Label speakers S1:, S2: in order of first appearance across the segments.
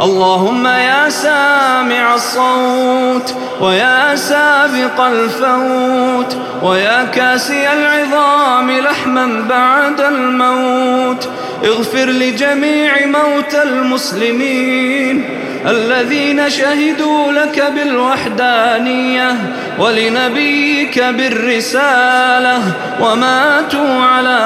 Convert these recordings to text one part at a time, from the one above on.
S1: اللهم يا سامع الصوت ويا سابق الفوت ويا كاسي العظام لحما بعد الموت اغفر لجميع موتى المسلمين الذين شهدوا لك بالوحدانية ولنبيك بالرسالة وماتوا على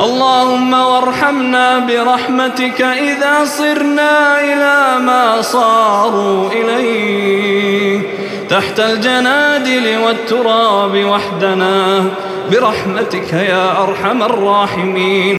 S1: اللهم وارحمنا برحمتك إذا صرنا إلى ما صاروا إليه. تحت الجنادل والتراب وحدنا برحمتك يا أرحم الراحمين.